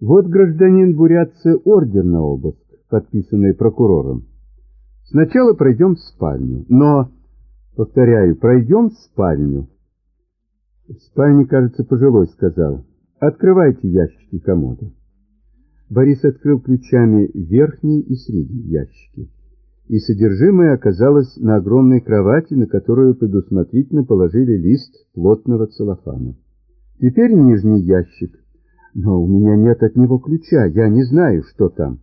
Вот гражданин Бурятцы ордер на обыск, подписанный прокурором. Сначала пройдем в спальню, но, повторяю, пройдем в спальню. В спальне, кажется, пожилой сказал, открывайте ящики комода. Борис открыл ключами верхний и средний ящики, и содержимое оказалось на огромной кровати, на которую предусмотрительно положили лист плотного целлофана. Теперь нижний ящик, но у меня нет от него ключа, я не знаю, что там.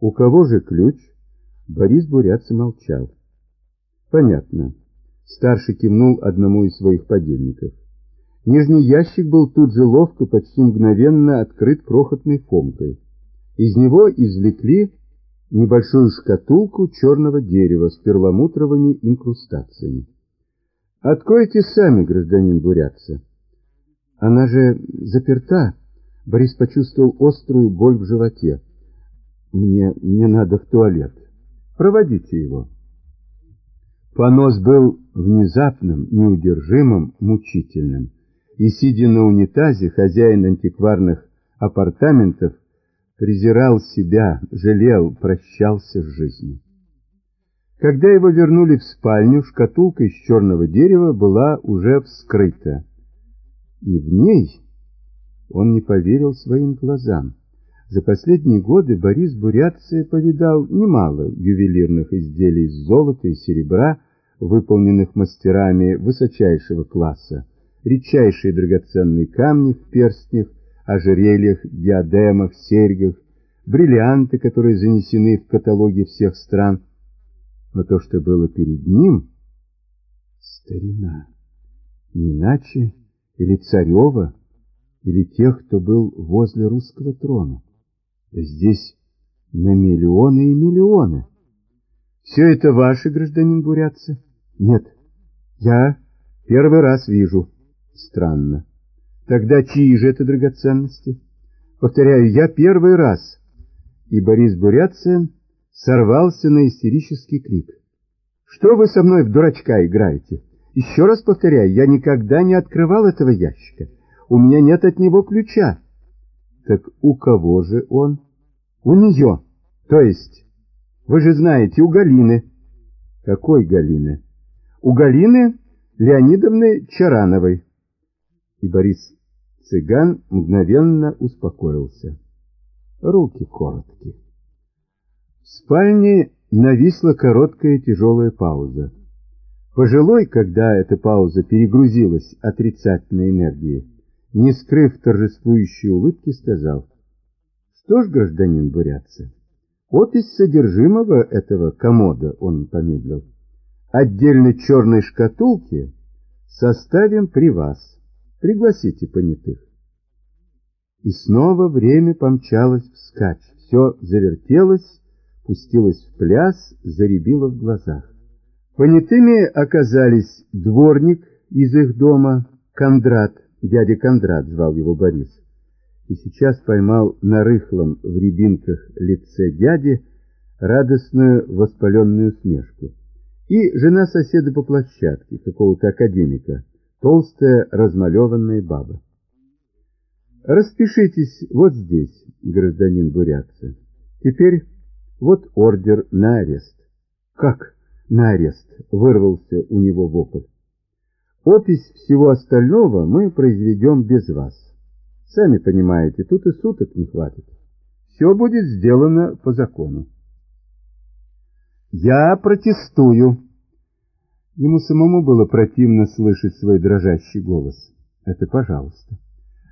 У кого же ключ? Борис Бурятцы молчал. Понятно. Старший кивнул одному из своих подельников. Нижний ящик был тут же ловко, почти мгновенно открыт крохотной фомкой. Из него извлекли небольшую шкатулку черного дерева с перламутровыми инкрустациями. «Откройте сами, гражданин Бурятца». «Она же заперта». Борис почувствовал острую боль в животе. «Мне, мне надо в туалет. Проводите его». Понос был внезапным, неудержимым, мучительным. И, сидя на унитазе, хозяин антикварных апартаментов презирал себя, жалел, прощался с жизнью. Когда его вернули в спальню, шкатулка из черного дерева была уже вскрыта. И в ней он не поверил своим глазам. За последние годы Борис Бурятция повидал немало ювелирных изделий из золота и серебра, выполненных мастерами высочайшего класса, редчайшие драгоценные камни в перстнях, ожерельях, диадемах, серьгах, бриллианты, которые занесены в каталоги всех стран. Но то, что было перед ним, старина, не иначе или царева, или тех, кто был возле русского трона. Здесь на миллионы и миллионы. Все это ваши, гражданин Бурятцы? Нет, я первый раз вижу. Странно. Тогда чьи же это драгоценности? Повторяю, я первый раз. И Борис Бурятце сорвался на истерический крик. Что вы со мной в дурачка играете? Еще раз повторяю, я никогда не открывал этого ящика. У меня нет от него ключа. Так у кого же он? У нее. То есть, вы же знаете, у Галины. Какой Галины? У Галины Леонидовны Чарановой. И Борис Цыган мгновенно успокоился. Руки короткие. В спальне нависла короткая тяжелая пауза. Пожилой, когда эта пауза перегрузилась отрицательной энергией, не скрыв торжествующей улыбки, сказал, «Что ж, гражданин Бурятцы, опись содержимого этого комода, он помедлил, отдельно черной шкатулки составим при вас». Пригласите понятых. И снова время помчалось вскачь. Все завертелось, пустилось в пляс, заребило в глазах. Понятыми оказались дворник из их дома, Кондрат, дядя Кондрат звал его Борис, и сейчас поймал на рыхлом в рябинках лице дяди радостную воспаленную усмешку. И жена соседа по площадке, какого-то академика, толстая размалеванная баба. Распишитесь вот здесь, гражданин Бурятцы. Теперь вот ордер на арест. Как на арест? Вырвался у него вопль. Опись всего остального мы произведем без вас. Сами понимаете, тут и суток не хватит. Все будет сделано по закону. Я протестую, Ему самому было противно слышать свой дрожащий голос. Это пожалуйста.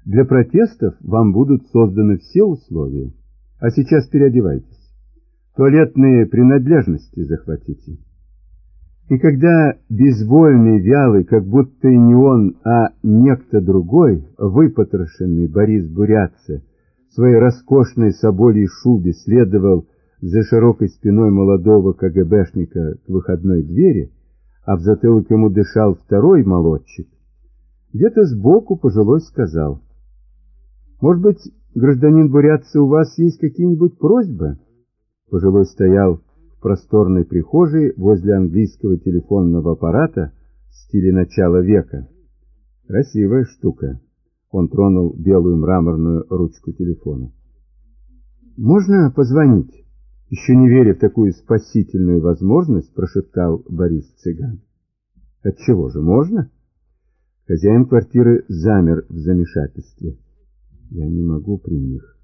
Для протестов вам будут созданы все условия. А сейчас переодевайтесь. Туалетные принадлежности захватите. И когда безвольный, вялый, как будто и не он, а некто другой, выпотрошенный Борис Бурятце, в своей роскошной соболей шубе следовал за широкой спиной молодого КГБшника к выходной двери, а в затылок ему дышал второй молодчик, где-то сбоку пожилой сказал, «Может быть, гражданин Бурятцы, у вас есть какие-нибудь просьбы?» Пожилой стоял просторной прихожей возле английского телефонного аппарата в стиле начала века. Красивая штука. Он тронул белую мраморную ручку телефона. Можно позвонить? Еще не веря в такую спасительную возможность, прошептал Борис Цыган. Отчего же, можно? Хозяин квартиры замер в замешательстве. Я не могу при них.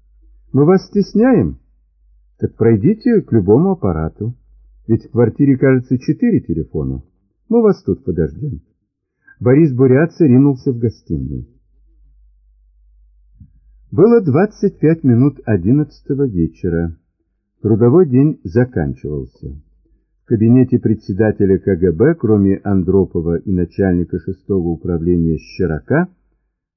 Мы вас стесняем? Так пройдите к любому аппарату. Ведь в квартире, кажется, четыре телефона. Мы вас тут подождем. Борис Бурятца ринулся в гостиную. Было 25 минут одиннадцатого вечера. Трудовой день заканчивался. В кабинете председателя КГБ, кроме Андропова и начальника шестого управления Щерака,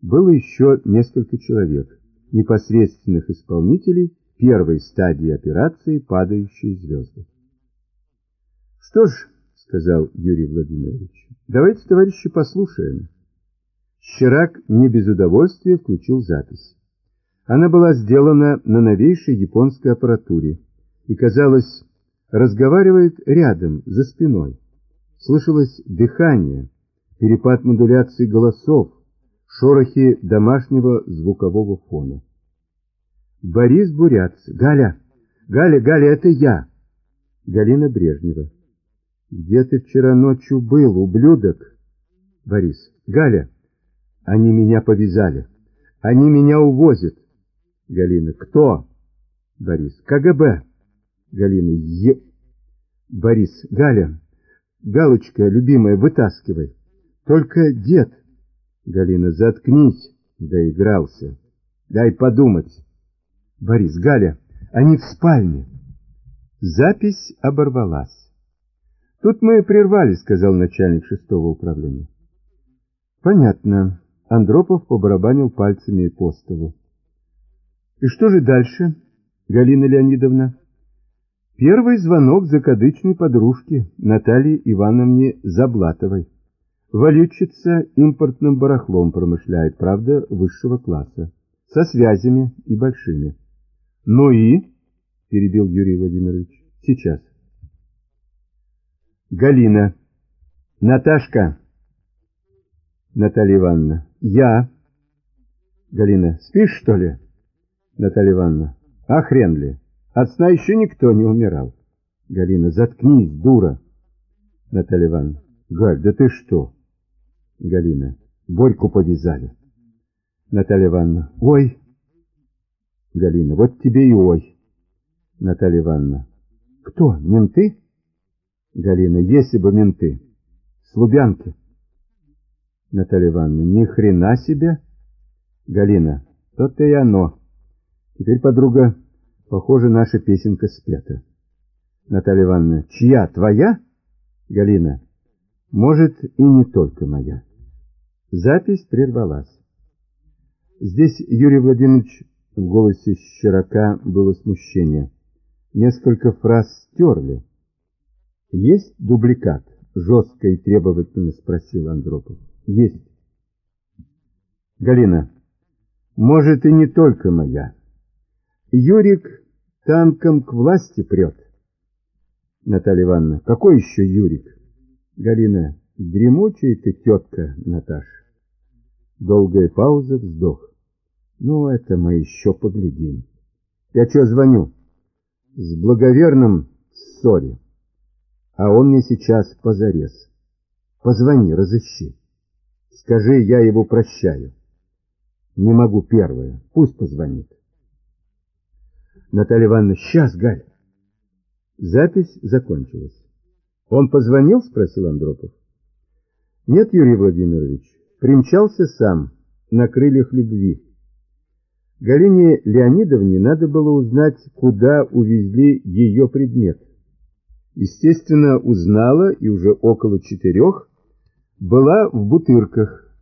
было еще несколько человек, непосредственных исполнителей первой стадии операции «Падающие звезды». «Что ж», — сказал Юрий Владимирович, — «давайте, товарищи, послушаем». Щерак не без удовольствия включил запись. Она была сделана на новейшей японской аппаратуре и, казалось, разговаривает рядом, за спиной. Слышалось дыхание, перепад модуляции голосов, шорохи домашнего звукового фона. Борис Буряц. Галя! Галя, Галя, это я! Галина Брежнева. Где ты вчера ночью был, ублюдок? Борис. Галя, они меня повязали. Они меня увозят. Галина. Кто? Борис. КГБ. Галина. Е... Борис. Галя. Галочка, любимая, вытаскивай. Только дед. Галина. Заткнись. Доигрался. Дай подумать. Борис. Галя. Они в спальне. Запись оборвалась. Тут мы прервали, сказал начальник шестого управления. Понятно. Андропов побарабанил пальцами по столу. И что же дальше, Галина Леонидовна? Первый звонок закадычной подружки Натальи Ивановне Заблатовой. Валютчица импортным барахлом промышляет, правда, высшего класса, со связями и большими. Ну и, перебил Юрий Владимирович, сейчас. Галина. Наташка. Наталья Ивановна. Я. Галина. Спишь, что ли? Наталья Ивановна. А хрен ли? От сна еще никто не умирал. Галина. Заткнись, дура. Наталья Ивановна. Галь, да ты что? Галина. Борьку повязали. Наталья Ивановна. Ой. Галина. Вот тебе и ой. Наталья Ивановна. Кто? Менты? Галина. Если бы менты. С Лубянки. Наталья Ивановна. Ни хрена себе. Галина. То-то и оно. Теперь, подруга, похоже, наша песенка спета. Наталья Ивановна, чья, твоя? Галина, может, и не только моя. Запись прервалась. Здесь Юрий Владимирович в голосе широка было смущение. Несколько фраз стерли. Есть дубликат? Жестко и требовательно спросил Андропов. Есть. Галина, может, и не только моя. Юрик танком к власти прет. Наталья Ивановна, какой еще Юрик? Галина, дремучая ты тетка, Наташ. Долгая пауза, вздох. Ну, это мы еще поглядим. Я что звоню? С благоверным ссоре. А он мне сейчас позарез. Позвони, разыщи. Скажи, я его прощаю. Не могу первое. Пусть позвонит. Наталья Ивановна, сейчас, Галь. Запись закончилась. Он позвонил, спросил Андропов. Нет, Юрий Владимирович, примчался сам, на крыльях любви. Галине Леонидовне надо было узнать, куда увезли ее предмет. Естественно, узнала и уже около четырех была в Бутырках,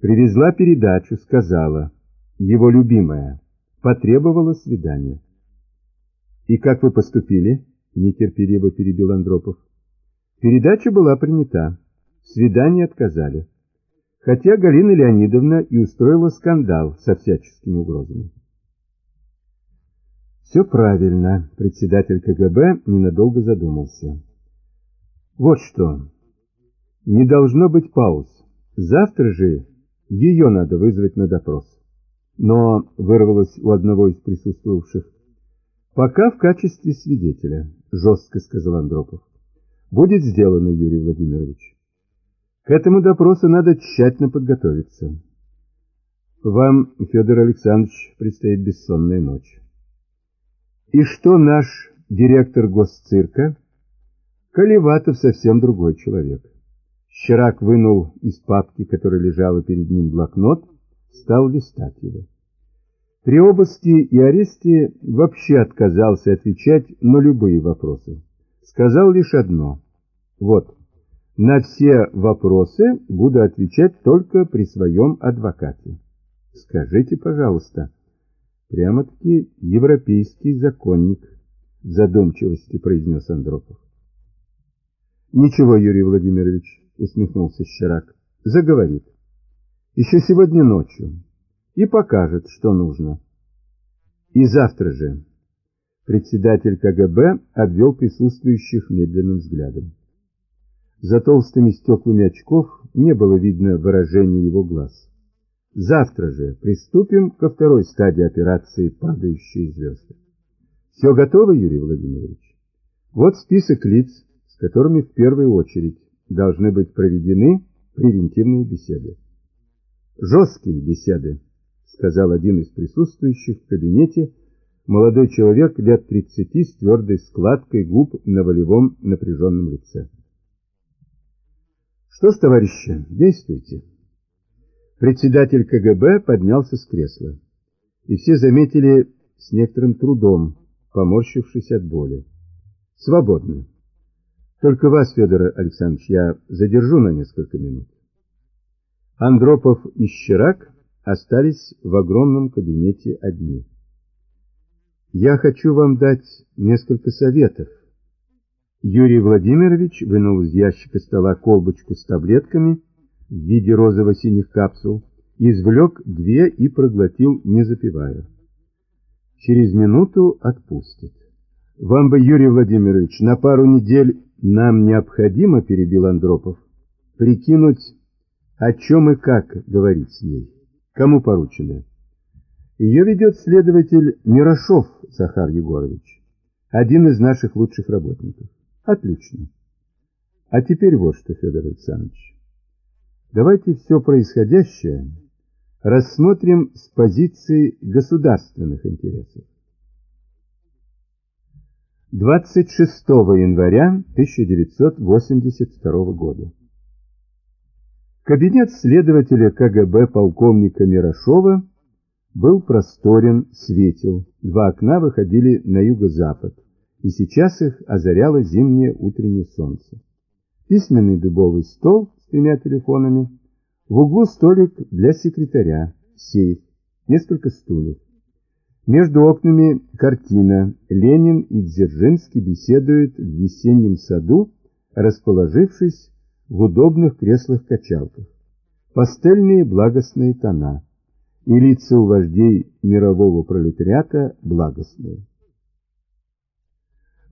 привезла передачу, сказала, его любимая, потребовала свидания. «И как вы поступили?» — нетерпеливо перебил Андропов. Передача была принята. Свидание отказали. Хотя Галина Леонидовна и устроила скандал со всяческими угрозами. Все правильно. Председатель КГБ ненадолго задумался. Вот что. Не должно быть пауз. Завтра же ее надо вызвать на допрос. Но вырвалось у одного из присутствовавших. Пока в качестве свидетеля, жестко сказал Андропов. Будет сделано, Юрий Владимирович. К этому допросу надо тщательно подготовиться. Вам, Федор Александрович, предстоит бессонная ночь. И что наш директор госцирка? Колеватов совсем другой человек. Щерак вынул из папки, которая лежала перед ним, блокнот, стал листать его. При обыске и аресте вообще отказался отвечать на любые вопросы. Сказал лишь одно. Вот, на все вопросы буду отвечать только при своем адвокате. Скажите, пожалуйста, прямо-таки европейский законник, в задумчивости произнес Андропов. Ничего, Юрий Владимирович, усмехнулся Щерак, заговорит. Еще сегодня ночью. И покажет, что нужно. И завтра же. Председатель КГБ обвел присутствующих медленным взглядом. За толстыми стеклами очков не было видно выражения его глаз. Завтра же приступим ко второй стадии операции «Падающие звезды». Все готово, Юрий Владимирович? Вот список лиц, с которыми в первую очередь должны быть проведены превентивные беседы. Жесткие беседы, сказал один из присутствующих в кабинете, молодой человек лет 30 с твердой складкой губ на волевом напряженном лице. Что ж, товарищи, действуйте. Председатель КГБ поднялся с кресла, и все заметили с некоторым трудом, поморщившись от боли. Свободны. Только вас, Федор Александрович, я задержу на несколько минут. Андропов и Щерак остались в огромном кабинете одни. Я хочу вам дать несколько советов. Юрий Владимирович вынул из ящика стола колбочку с таблетками в виде розово-синих капсул, извлек две и проглотил, не запивая. Через минуту отпустит. Вам бы, Юрий Владимирович, на пару недель нам необходимо, перебил Андропов, прикинуть, о чем и как говорить с ней. Кому поручено? Ее ведет следователь Мирошов Захар Егорович, один из наших лучших работников. Отлично. А теперь вот что, Федор Александрович. Давайте все происходящее рассмотрим с позиции государственных интересов. 26 января 1982 года. Кабинет следователя КГБ полковника Мирошова был просторен, светел. Два окна выходили на юго-запад, и сейчас их озаряло зимнее утреннее солнце. Письменный дубовый стол с тремя телефонами, в углу столик для секретаря, сейф, несколько стульев. Между окнами картина «Ленин и Дзержинский беседуют в весеннем саду, расположившись в удобных креслах-качалках. Пастельные благостные тона и лица у вождей мирового пролетариата благостные.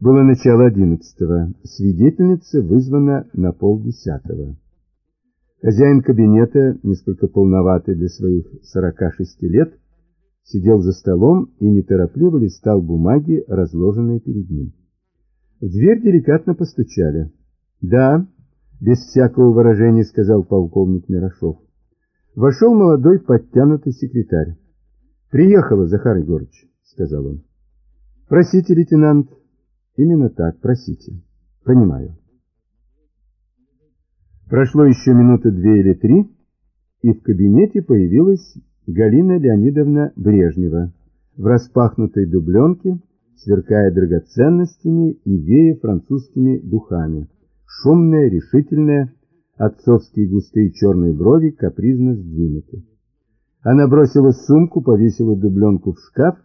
Было начало одиннадцатого. Свидетельница вызвана на полдесятого. Хозяин кабинета, несколько полноватый для своих 46 лет, сидел за столом и неторопливо листал бумаги, разложенные перед ним. В дверь деликатно постучали. «Да», — без всякого выражения сказал полковник Мирошов. Вошел молодой подтянутый секретарь. «Приехала, Захар Егорович», — сказал он. «Простите, лейтенант, Именно так, просите. Понимаю. Прошло еще минуты две или три, и в кабинете появилась Галина Леонидовна Брежнева в распахнутой дубленке, сверкая драгоценностями и вея французскими духами. Шумная, решительная, отцовские густые черные брови капризно сдвинуты. Она бросила сумку, повесила дубленку в шкаф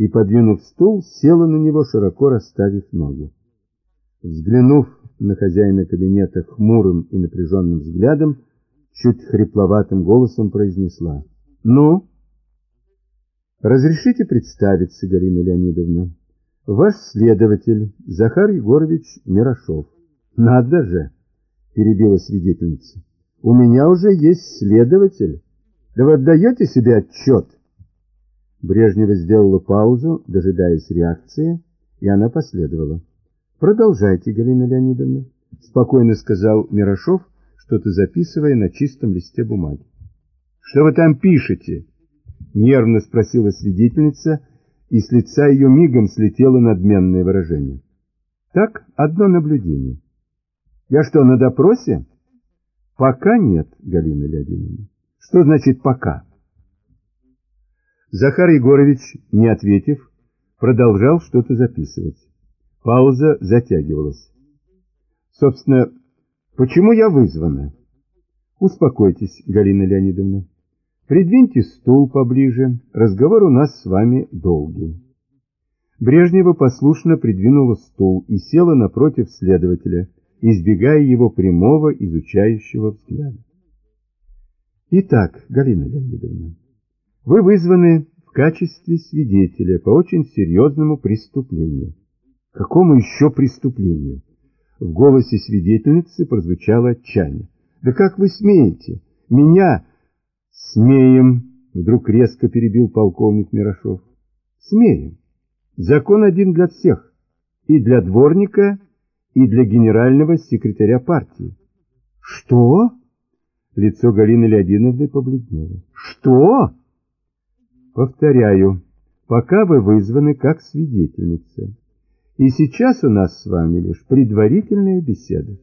и, подвинув стул, села на него, широко расставив ноги. Взглянув на хозяина кабинета хмурым и напряженным взглядом, чуть хрипловатым голосом произнесла. «Ну?» «Разрешите представиться, Галина Леонидовна. Ваш следователь Захар Егорович Мирошов». «Надо же!» — перебила свидетельница. «У меня уже есть следователь. Да вы отдаете себе отчет?» Брежнева сделала паузу, дожидаясь реакции, и она последовала. «Продолжайте, Галина Леонидовна», — спокойно сказал Мирошов, что-то записывая на чистом листе бумаги. «Что вы там пишете?» — нервно спросила свидетельница, и с лица ее мигом слетело надменное выражение. «Так, одно наблюдение». «Я что, на допросе?» «Пока нет, Галина Леонидовна». «Что значит «пока»?» Захар Егорович, не ответив, продолжал что-то записывать. Пауза затягивалась. Собственно, почему я вызвана? Успокойтесь, Галина Леонидовна. Придвиньте стул поближе, разговор у нас с вами долгий. Брежнева послушно придвинула стул и села напротив следователя, избегая его прямого изучающего взгляда. Итак, Галина Леонидовна, вы вызваны в качестве свидетеля по очень серьезному преступлению. Какому еще преступлению? В голосе свидетельницы прозвучало отчаяние. Да как вы смеете? Меня смеем, вдруг резко перебил полковник Мирошов. Смеем. Закон один для всех. И для дворника, и для генерального секретаря партии. Что? Лицо Галины Леонидовны побледнело. Что? Повторяю, пока вы вызваны как свидетельница. И сейчас у нас с вами лишь предварительная беседа.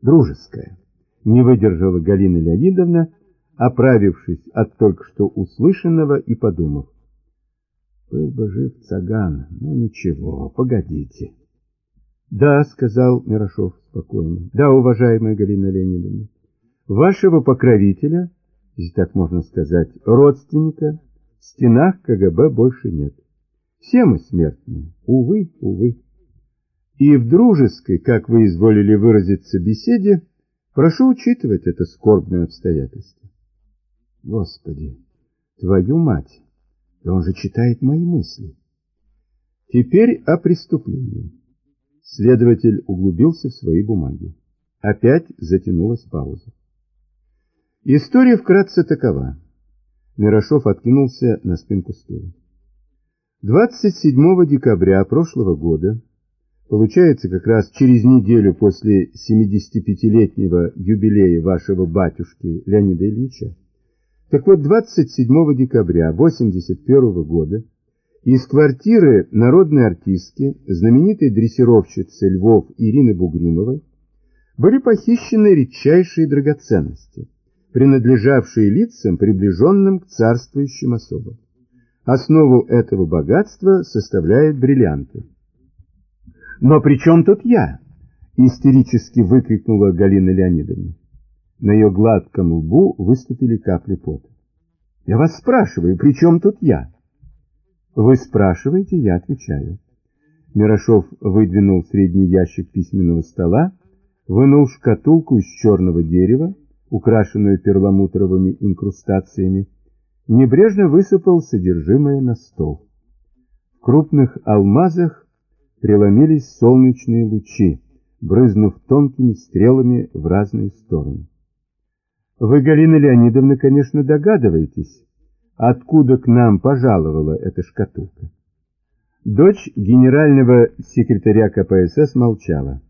Дружеская. Не выдержала Галина Леонидовна, оправившись от только что услышанного и подумав. Был бы жив Цаган, но ничего, погодите. Да, сказал Мирошов спокойно. Да, уважаемая Галина Леонидовна. Вашего покровителя если так можно сказать, родственника, в стенах КГБ больше нет. Все мы смертные, увы, увы. И в дружеской, как вы изволили выразиться, беседе, прошу учитывать это скорбное обстоятельство. Господи, твою мать, да он же читает мои мысли. Теперь о преступлении. Следователь углубился в свои бумаги. Опять затянулась пауза. История вкратце такова. Мирошов откинулся на спинку стула. 27 декабря прошлого года, получается как раз через неделю после 75-летнего юбилея вашего батюшки Леонида Ильича, так вот 27 декабря 81 года из квартиры народной артистки, знаменитой дрессировщицы Львов Ирины Бугримовой, были похищены редчайшие драгоценности – принадлежавшие лицам, приближенным к царствующим особам. Основу этого богатства составляют бриллианты. «Но при чем тут я?» — истерически выкрикнула Галина Леонидовна. На ее гладком лбу выступили капли пота. «Я вас спрашиваю, при чем тут я?» «Вы спрашиваете, я отвечаю». Мирошов выдвинул средний ящик письменного стола, вынул шкатулку из черного дерева, украшенную перламутровыми инкрустациями, небрежно высыпал содержимое на стол. В крупных алмазах преломились солнечные лучи, брызнув тонкими стрелами в разные стороны. Вы, Галина Леонидовна, конечно, догадываетесь, откуда к нам пожаловала эта шкатулка. Дочь генерального секретаря КПСС молчала.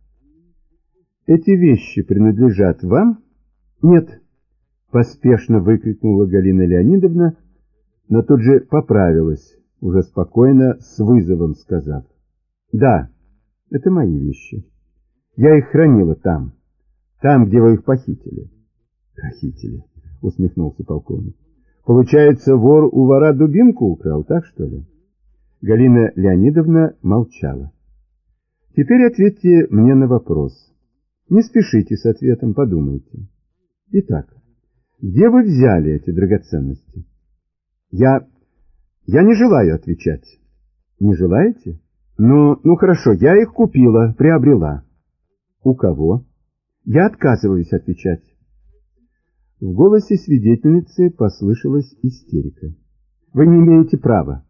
Эти вещи принадлежат вам? «Нет!» — поспешно выкрикнула Галина Леонидовна, но тут же поправилась, уже спокойно, с вызовом сказав. «Да, это мои вещи. Я их хранила там, там, где вы их похитили». «Похитили?» — усмехнулся полковник. «Получается, вор у вора дубинку украл, так что ли?» Галина Леонидовна молчала. «Теперь ответьте мне на вопрос. Не спешите с ответом, подумайте». Итак, где вы взяли эти драгоценности? Я... я не желаю отвечать. Не желаете? Ну, ну хорошо, я их купила, приобрела. У кого? Я отказываюсь отвечать. В голосе свидетельницы послышалась истерика. Вы не имеете права.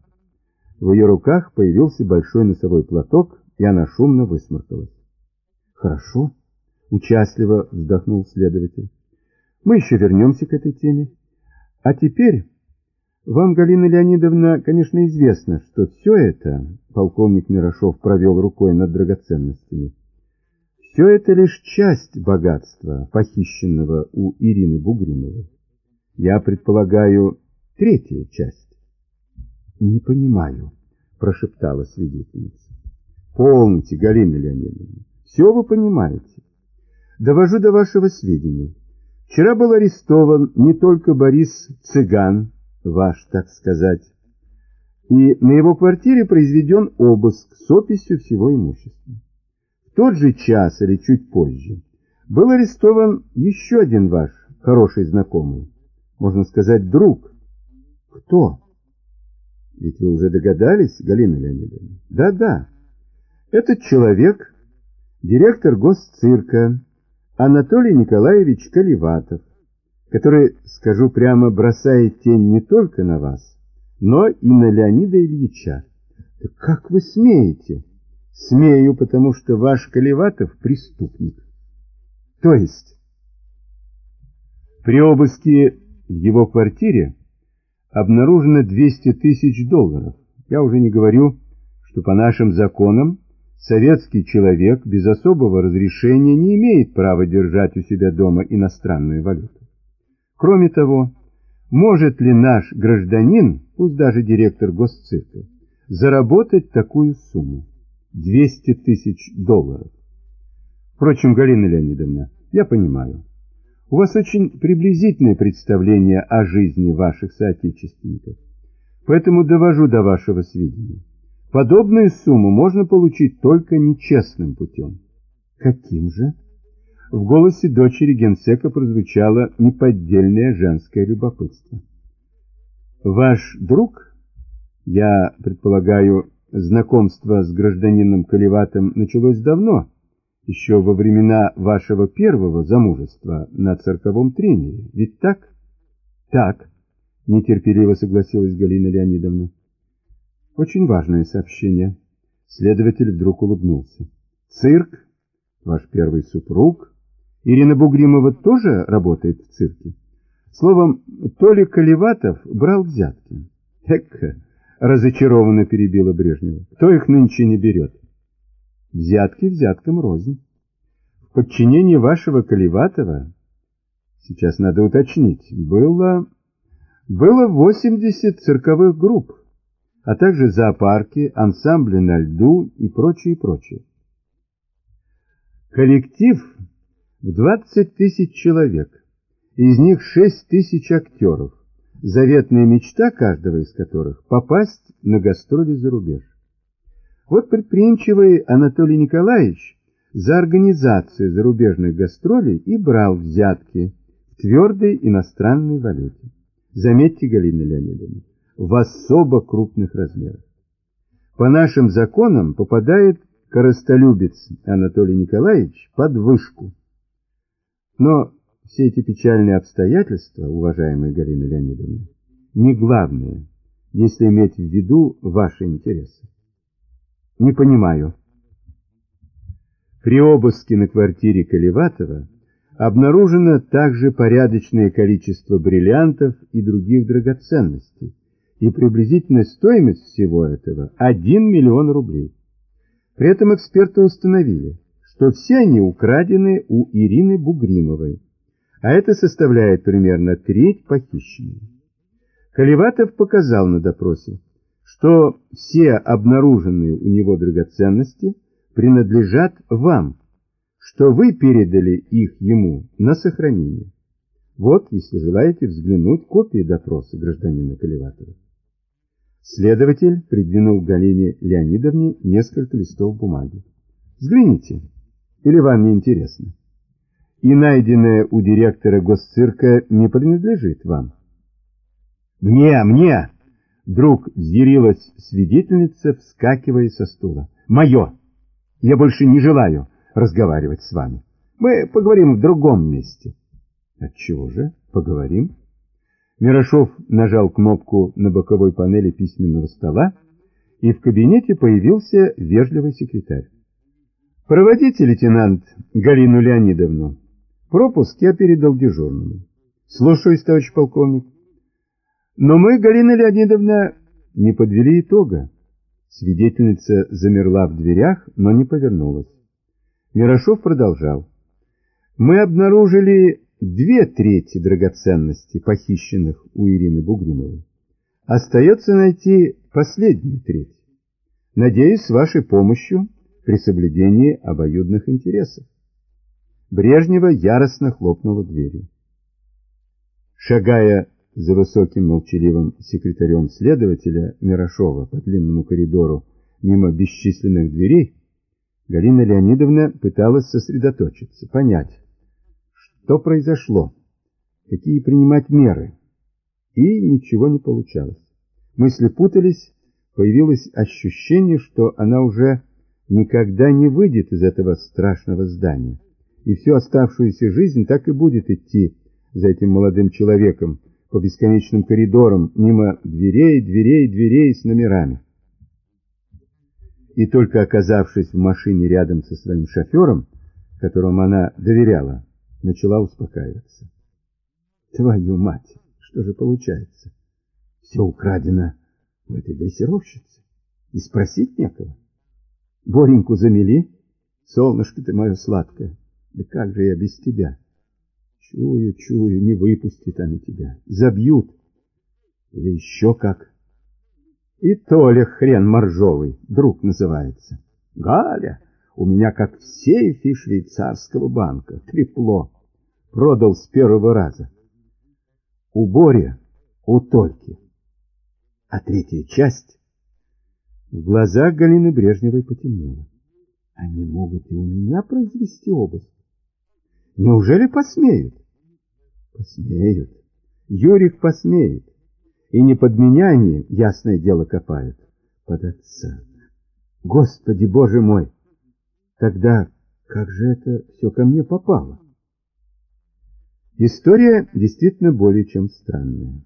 В ее руках появился большой носовой платок, и она шумно высморкалась. Хорошо, участливо вздохнул следователь. Мы еще вернемся к этой теме. А теперь Вам, Галина Леонидовна, конечно, известно, что все это, полковник Мирошов провел рукой над драгоценностями, все это лишь часть богатства, похищенного у Ирины Бугримовой. Я предполагаю, третья часть. Не понимаю, прошептала свидетельница. Полните, Галина Леонидовна, все вы понимаете. Довожу до вашего сведения. Вчера был арестован не только Борис Цыган, ваш, так сказать, и на его квартире произведен обыск с описью всего имущества. В тот же час или чуть позже был арестован еще один ваш хороший знакомый, можно сказать, друг. Кто? Ведь вы уже догадались, Галина Леонидовна? Да-да. Этот человек, директор госцирка Анатолий Николаевич Каливатов, который, скажу прямо, бросает тень не только на вас, но и на Леонида Ильича. Так как вы смеете? Смею, потому что ваш Каливатов преступник. То есть, при обыске в его квартире обнаружено 200 тысяч долларов. Я уже не говорю, что по нашим законам советский человек без особого разрешения не имеет права держать у себя дома иностранную валюту. Кроме того, может ли наш гражданин, пусть даже директор госцирка, заработать такую сумму? 200 тысяч долларов. Впрочем, Галина Леонидовна, я понимаю, у вас очень приблизительное представление о жизни ваших соотечественников, поэтому довожу до вашего сведения. Подобную сумму можно получить только нечестным путем. Каким же? В голосе дочери генсека прозвучало неподдельное женское любопытство. «Ваш друг, я предполагаю, знакомство с гражданином Каливатом началось давно, еще во времена вашего первого замужества на цирковом тренере, ведь так?» «Так», — нетерпеливо согласилась Галина Леонидовна. «Очень важное сообщение». Следователь вдруг улыбнулся. «Цирк, ваш первый супруг...» Ирина Бугримова тоже работает в цирке. Словом, Толя Колеватов брал взятки. Эка, разочарованно перебила Брежнева. Кто их нынче не берет? Взятки взяткам рознь. В подчинении вашего Колеватова, сейчас надо уточнить, было, было 80 цирковых групп, а также зоопарки, ансамбли на льду и прочее, прочее. Коллектив в 20 тысяч человек, из них 6 тысяч актеров, заветная мечта каждого из которых – попасть на гастроли за рубеж. Вот предприимчивый Анатолий Николаевич за организацию зарубежных гастролей и брал взятки в твердой иностранной валюте. Заметьте, Галина Леонидовна, в особо крупных размерах. По нашим законам попадает коростолюбец Анатолий Николаевич под вышку. Но все эти печальные обстоятельства, уважаемая Галина Леонидовна, не главное, если иметь в виду ваши интересы. Не понимаю. При обыске на квартире Колеватова обнаружено также порядочное количество бриллиантов и других драгоценностей, и приблизительная стоимость всего этого – 1 миллион рублей. При этом эксперты установили, что все они украдены у Ирины Бугримовой, а это составляет примерно треть похищенных. Колеватов показал на допросе, что все обнаруженные у него драгоценности принадлежат вам, что вы передали их ему на сохранение. Вот, если желаете взглянуть, копии допроса гражданина Колеватова. Следователь придвинул Галине Леонидовне несколько листов бумаги. Взгляните. Или вам не интересно? И найденное у директора госцирка не принадлежит вам. Мне, мне! Вдруг взъярилась свидетельница, вскакивая со стула. Мое! Я больше не желаю разговаривать с вами. Мы поговорим в другом месте. Отчего же? Поговорим. Мирошов нажал кнопку на боковой панели письменного стола, и в кабинете появился вежливый секретарь. Проводите, лейтенант, Галину Леонидовну. Пропуск я передал дежурному. Слушаюсь, товарищ полковник. Но мы, Галина Леонидовна, не подвели итога. Свидетельница замерла в дверях, но не повернулась. Мирошов продолжал. Мы обнаружили две трети драгоценностей, похищенных у Ирины Бугримовой. Остается найти последнюю треть. Надеюсь, с вашей помощью при соблюдении обоюдных интересов. Брежнева яростно хлопнула дверью. Шагая за высоким молчаливым секретарем следователя Мирошова по длинному коридору мимо бесчисленных дверей, Галина Леонидовна пыталась сосредоточиться, понять, что произошло, какие принимать меры, и ничего не получалось. Мысли путались, появилось ощущение, что она уже никогда не выйдет из этого страшного здания, и всю оставшуюся жизнь так и будет идти за этим молодым человеком, по бесконечным коридорам, мимо дверей, дверей, дверей с номерами. И только оказавшись в машине рядом со своим шофером, которому она доверяла, начала успокаиваться. Твою мать, что же получается? Все украдено у этой дрессировщицы. И спросить некого. Бореньку замели? Солнышко ты мое сладкое, да как же я без тебя? Чую, чую, не выпустит они тебя. Забьют. Или еще как. И Толя хрен моржовый, друг называется. Галя, у меня как в сейфе швейцарского банка. Трепло. Продал с первого раза. У Боря, у Тольки. А третья часть... В глазах Галины Брежневой потемнело. Они могут и у меня произвести обыск. Неужели посмеют? Посмеют. Юрик посмеет. И не под меня они, ясное дело, копают. Под отца. Господи, Боже мой! Тогда как же это все ко мне попало? История действительно более чем странная.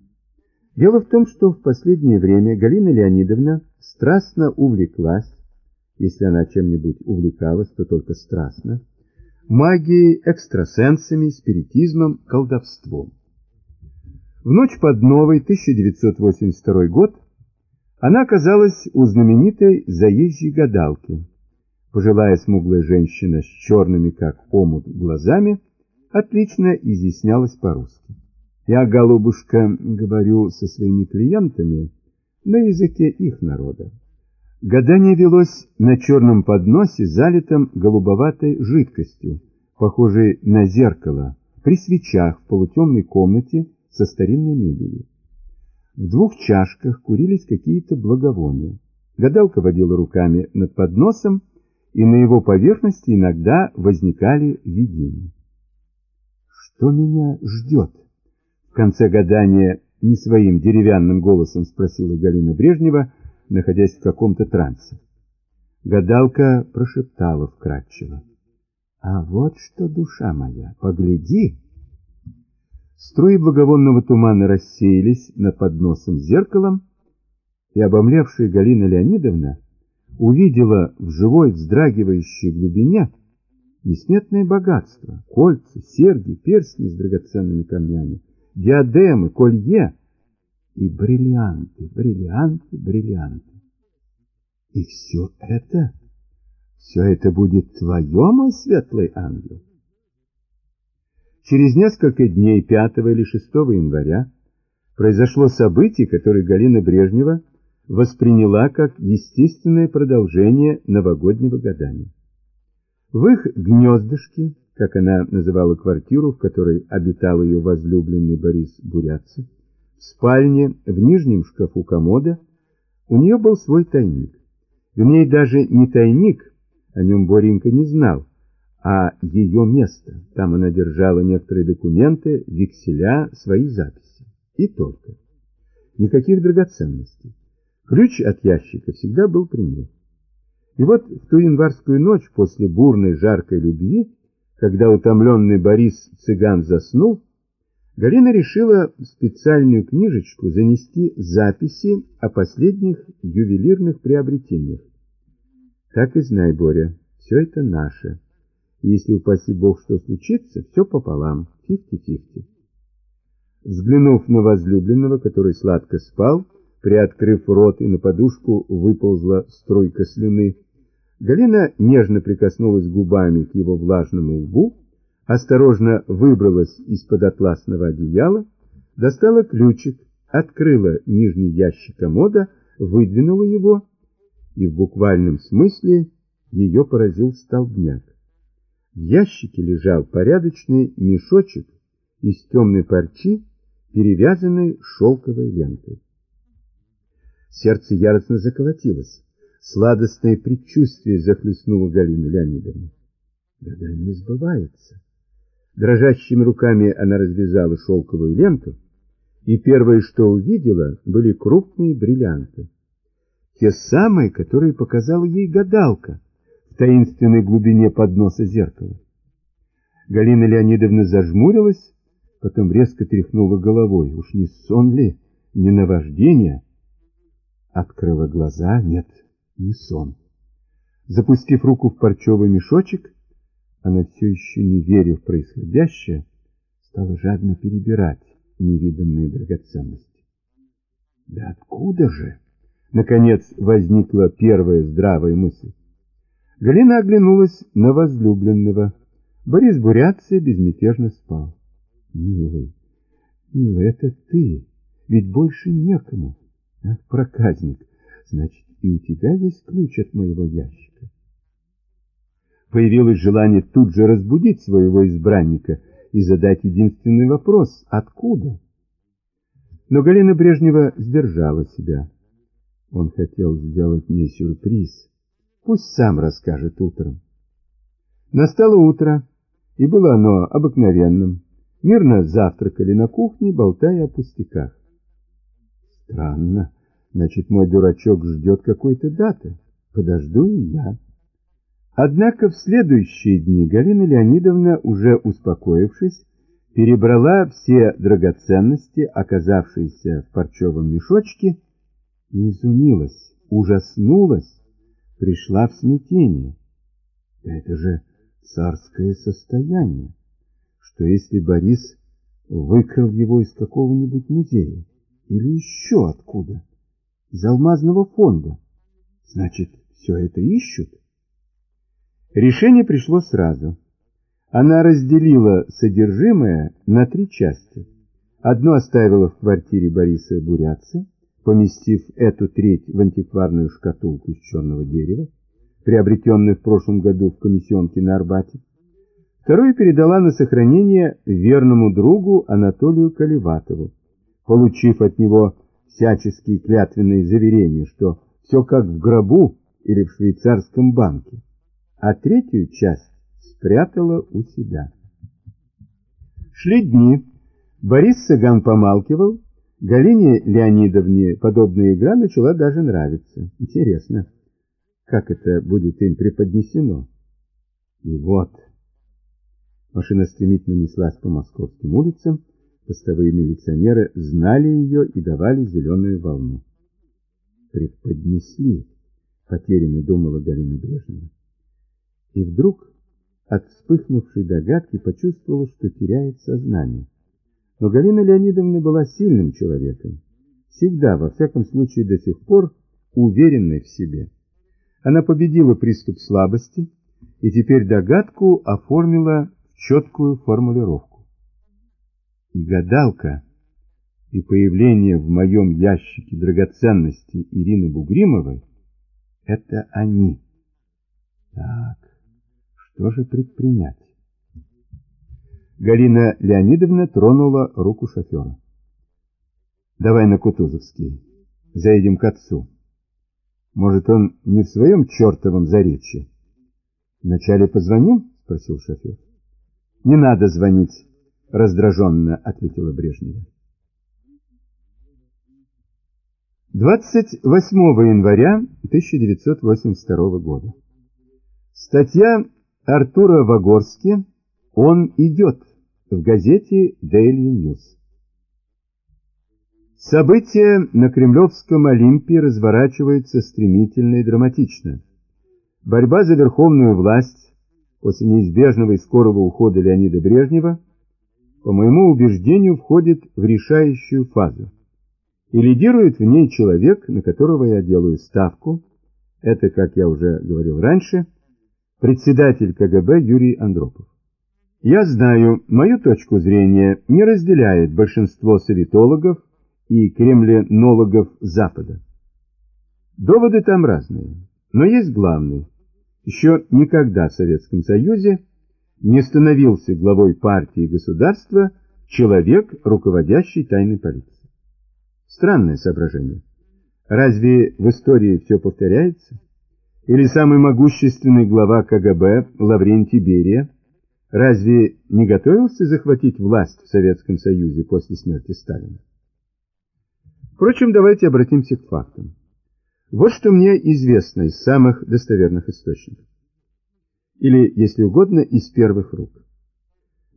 Дело в том, что в последнее время Галина Леонидовна страстно увлеклась, если она чем-нибудь увлекалась, то только страстно, магией, экстрасенсами, спиритизмом, колдовством. В ночь под новый 1982 год она оказалась у знаменитой заезжей гадалки. Пожилая смуглая женщина с черными, как омут, глазами отлично изъяснялась по-русски. Я, голубушка, говорю со своими клиентами на языке их народа. Гадание велось на черном подносе, залитом голубоватой жидкостью, похожей на зеркало, при свечах в полутемной комнате со старинной мебелью. В двух чашках курились какие-то благовония. Гадалка водила руками над подносом, и на его поверхности иногда возникали видения. «Что меня ждет?» В конце гадания не своим деревянным голосом спросила Галина Брежнева, находясь в каком-то трансе. Гадалка прошептала вкратчиво. «А вот что, душа моя, погляди!» Струи благовонного тумана рассеялись над подносом зеркалом, и обомлевшая Галина Леонидовна увидела в живой вздрагивающей глубине несметное богатство, кольца, серьги, перстни с драгоценными камнями, диадемы, колье и бриллианты, бриллианты, бриллианты. И все это, все это будет твое, мой светлый ангел. Через несколько дней 5 или 6 января произошло событие, которое Галина Брежнева восприняла как естественное продолжение новогоднего гадания. В их гнездышке, как она называла квартиру, в которой обитал ее возлюбленный Борис Бурятцев, в спальне, в нижнем шкафу комода, у нее был свой тайник. Вернее, даже не тайник, о нем Боренька не знал, а ее место. Там она держала некоторые документы, векселя, свои записи. И только. Никаких драгоценностей. Ключ от ящика всегда был при ней. И вот в ту январскую ночь после бурной жаркой любви, когда утомленный Борис Цыган заснул, Галина решила в специальную книжечку занести записи о последних ювелирных приобретениях. Так и знай, Боря, все это наше. И если, упаси Бог, что случится, все пополам, фифти-фифти. Взглянув на возлюбленного, который сладко спал, приоткрыв рот и на подушку выползла струйка слюны, Галина нежно прикоснулась губами к его влажному лбу, осторожно выбралась из-под атласного одеяла, достала ключик, открыла нижний ящик комода, выдвинула его, и в буквальном смысле ее поразил столбняк. В ящике лежал порядочный мешочек из темной парчи, перевязанный шелковой лентой. Сердце яростно заколотилось. Сладостное предчувствие захлестнуло Галину Леонидовну. Гадание сбывается. Дрожащими руками она развязала шелковую ленту, и первое, что увидела, были крупные бриллианты. Те самые, которые показала ей гадалка в таинственной глубине подноса зеркала. Галина Леонидовна зажмурилась, потом резко тряхнула головой. Уж не сон ли, не наваждение? Открыла глаза, нет, не сон. Запустив руку в парчевый мешочек, она все еще не веря в происходящее, стала жадно перебирать невиданные драгоценности. Да откуда же? Наконец возникла первая здравая мысль. Галина оглянулась на возлюбленного. Борис Бурятцы безмятежно спал. Милый, милый, это ты, ведь больше некому. Проказник, значит, и у тебя есть ключ от моего ящика. Появилось желание тут же разбудить своего избранника и задать единственный вопрос — откуда? Но Галина Брежнева сдержала себя. Он хотел сделать мне сюрприз. Пусть сам расскажет утром. Настало утро, и было оно обыкновенным. Мирно завтракали на кухне, болтая о пустяках. Странно. Значит, мой дурачок ждет какой-то даты. Подожду и я. Однако в следующие дни Галина Леонидовна, уже успокоившись, перебрала все драгоценности, оказавшиеся в парчевом мешочке, и изумилась, ужаснулась, пришла в смятение. Это же царское состояние. Что если Борис выкрал его из какого-нибудь музея? Или еще откуда? Из алмазного фонда. Значит, все это ищут? Решение пришло сразу. Она разделила содержимое на три части. Одну оставила в квартире Бориса Бурятца, поместив эту треть в антикварную шкатулку из черного дерева, приобретенную в прошлом году в комиссионке на Арбате. Вторую передала на сохранение верному другу Анатолию Колеватову, получив от него всяческие клятвенные заверения, что все как в гробу или в швейцарском банке а третью часть спрятала у себя. Шли дни. Борис Саган помалкивал. Галине Леонидовне подобная игра начала даже нравиться. Интересно, как это будет им преподнесено. И вот... Машина стремительно неслась по московским улицам. Постовые милиционеры знали ее и давали зеленую волну. «Преподнесли», — потерянно думала Галина Брежнева и вдруг от вспыхнувшей догадки почувствовала, что теряет сознание. Но Галина Леонидовна была сильным человеком, всегда, во всяком случае до сих пор, уверенной в себе. Она победила приступ слабости и теперь догадку оформила в четкую формулировку. И гадалка, и появление в моем ящике драгоценностей Ирины Бугримовой — это они. Так, что же предпринять? Галина Леонидовна тронула руку шофера. «Давай на Кутузовский. Заедем к отцу. Может, он не в своем чертовом заречье?» «Вначале позвоним?» — спросил шофер. «Не надо звонить», — раздраженно ответила Брежнева. 28 января 1982 года. Статья Артура Вагорски «Он идет» в газете Daily News. События на Кремлевском Олимпе разворачиваются стремительно и драматично. Борьба за верховную власть после неизбежного и скорого ухода Леонида Брежнева по моему убеждению, входит в решающую фазу. И лидирует в ней человек, на которого я делаю ставку, это, как я уже говорил раньше, председатель КГБ Юрий Андропов. Я знаю, мою точку зрения не разделяет большинство советологов и кремленологов Запада. Доводы там разные, но есть главный. Еще никогда в Советском Союзе не становился главой партии и государства человек, руководящий тайной полицией. Странное соображение. Разве в истории все повторяется? Или самый могущественный глава КГБ Лаврентий Берия разве не готовился захватить власть в Советском Союзе после смерти Сталина? Впрочем, давайте обратимся к фактам. Вот что мне известно из самых достоверных источников. Или, если угодно, из первых рук.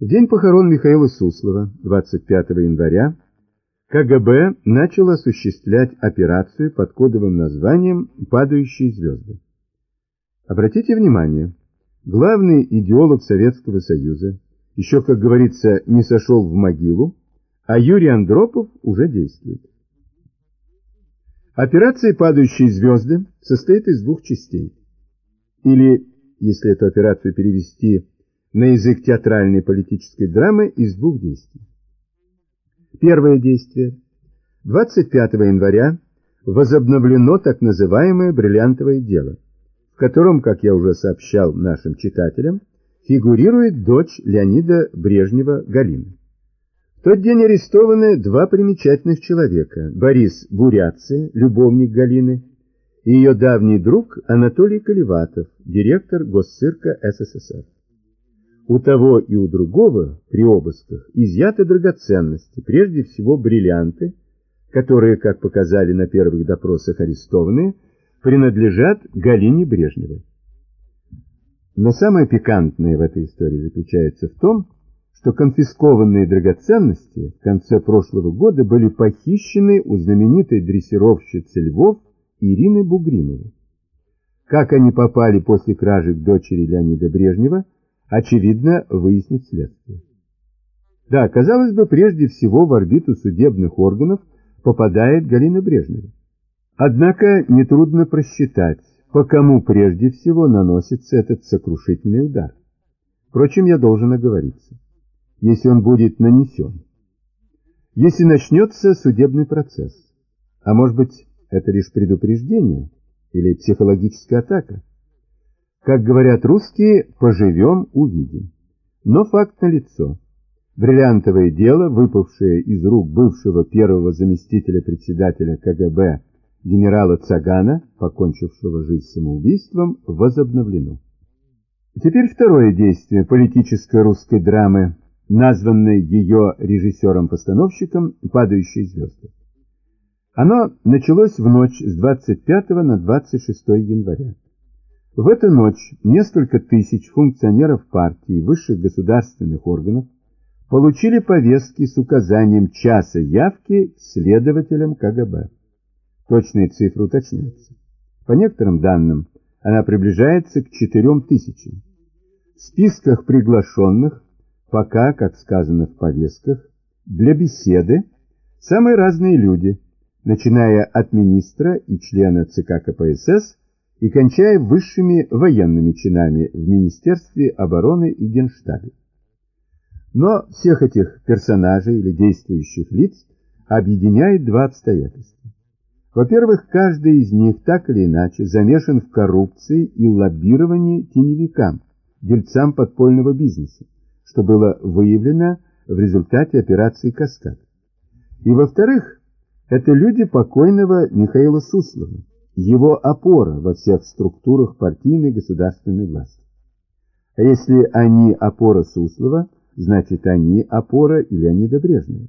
В день похорон Михаила Суслова, 25 января, КГБ начал осуществлять операцию под кодовым названием «Падающие звезды». Обратите внимание, главный идеолог Советского Союза еще, как говорится, не сошел в могилу, а Юрий Андропов уже действует. Операция «Падающие звезды» состоит из двух частей. Или, если эту операцию перевести на язык театральной политической драмы, из двух действий. Первое действие. 25 января возобновлено так называемое «бриллиантовое дело», в котором, как я уже сообщал нашим читателям, фигурирует дочь Леонида Брежнева Галина тот день арестованы два примечательных человека. Борис Буряци, любовник Галины, и ее давний друг Анатолий Колеватов, директор Госцирка СССР. У того и у другого при обысках изъяты драгоценности, прежде всего бриллианты, которые, как показали на первых допросах арестованные, принадлежат Галине Брежневой. Но самое пикантное в этой истории заключается в том, что конфискованные драгоценности в конце прошлого года были похищены у знаменитой дрессировщицы львов Ирины Бугримовой. Как они попали после кражи к дочери Леонида Брежнева, очевидно, выяснит следствие. Да, казалось бы, прежде всего в орбиту судебных органов попадает Галина Брежнева. Однако нетрудно просчитать, по кому прежде всего наносится этот сокрушительный удар. Впрочем, я должен оговориться если он будет нанесен. Если начнется судебный процесс, а может быть это лишь предупреждение или психологическая атака. Как говорят русские, поживем, увидим. Но факт налицо. Бриллиантовое дело, выпавшее из рук бывшего первого заместителя председателя КГБ генерала Цагана, покончившего жизнь самоубийством, возобновлено. Теперь второе действие политической русской драмы названной ее режиссером-постановщиком «Падающие звезды». Оно началось в ночь с 25 на 26 января. В эту ночь несколько тысяч функционеров партии и высших государственных органов получили повестки с указанием часа явки следователям КГБ. Точные цифры уточняются. По некоторым данным, она приближается к 4 тысячам. В списках приглашенных пока, как сказано в повестках, для беседы самые разные люди, начиная от министра и члена ЦК КПСС и кончая высшими военными чинами в Министерстве обороны и Генштабе. Но всех этих персонажей или действующих лиц объединяет два обстоятельства. Во-первых, каждый из них так или иначе замешан в коррупции и лоббировании теневикам, дельцам подпольного бизнеса что было выявлено в результате операции «Каскад». И, во-вторых, это люди покойного Михаила Суслова, его опора во всех структурах партийной государственной власти. А если они опора Суслова, значит они опора и Леонида Брежнева.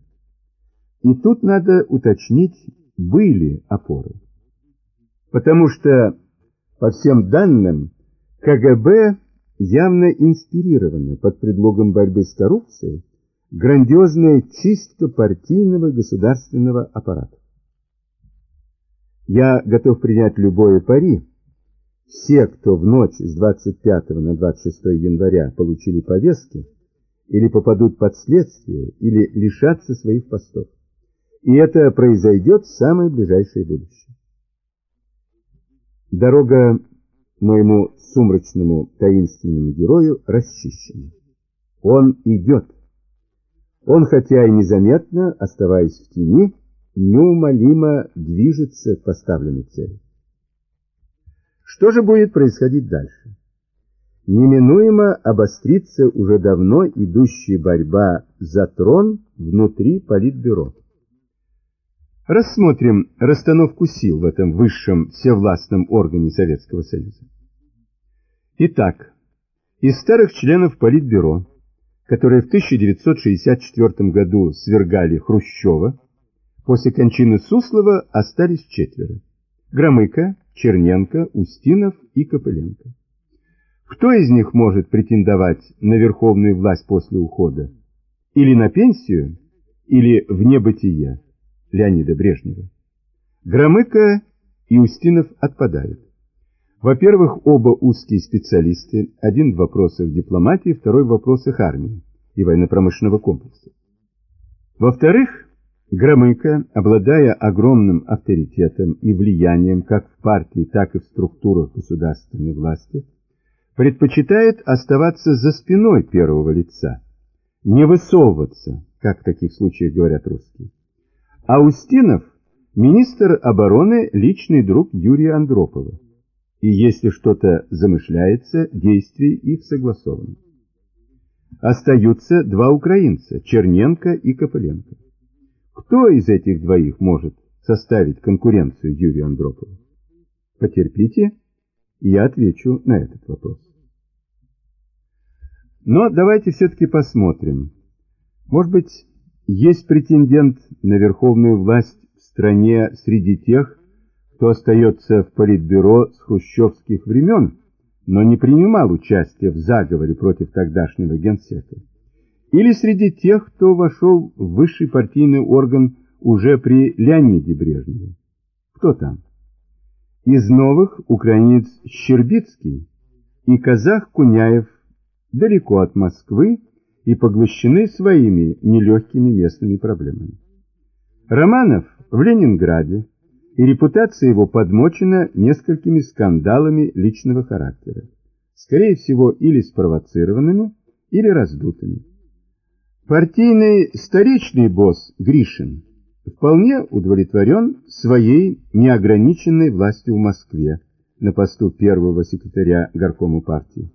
И тут надо уточнить, были опоры. Потому что, по всем данным, КГБ явно инспирирована под предлогом борьбы с коррупцией грандиозная чистка партийного государственного аппарата. Я готов принять любое пари. Все, кто в ночь с 25 на 26 января получили повестки, или попадут под следствие, или лишатся своих постов. И это произойдет в самое ближайшее будущее. Дорога моему сумрачному таинственному герою расчищена. Он идет. Он, хотя и незаметно, оставаясь в тени, неумолимо движется к поставленной цели. Что же будет происходить дальше? Неминуемо обострится уже давно идущая борьба за трон внутри Политбюро. Рассмотрим расстановку сил в этом высшем всевластном органе Советского Союза. Итак, из старых членов Политбюро, которые в 1964 году свергали Хрущева, после кончины Суслова остались четверо. Громыко, Черненко, Устинов и Копыленко. Кто из них может претендовать на верховную власть после ухода? Или на пенсию, или в небытие Леонида Брежнева? Громыко и Устинов отпадают. Во-первых, оба узкие специалисты, один в вопросах дипломатии, второй в вопросах армии и военно-промышленного комплекса. Во-вторых, Громыко, обладая огромным авторитетом и влиянием как в партии, так и в структурах государственной власти, предпочитает оставаться за спиной первого лица, не высовываться, как в таких случаях говорят русские. А Устинов – министр обороны, личный друг Юрия Андропова. И если что-то замышляется, действия их согласованы. Остаются два украинца – Черненко и Копыленко. Кто из этих двоих может составить конкуренцию Юрию Андропову? Потерпите, я отвечу на этот вопрос. Но давайте все-таки посмотрим. Может быть, есть претендент на верховную власть в стране среди тех, кто остается в политбюро с хрущевских времен, но не принимал участия в заговоре против тогдашнего генсека. Или среди тех, кто вошел в высший партийный орган уже при Леониде Брежневе. Кто там? Из новых украинец Щербицкий и казах Куняев далеко от Москвы и поглощены своими нелегкими местными проблемами. Романов в Ленинграде, и репутация его подмочена несколькими скандалами личного характера, скорее всего или спровоцированными, или раздутыми. Партийный столичный босс Гришин вполне удовлетворен своей неограниченной властью в Москве на посту первого секретаря горкома партии.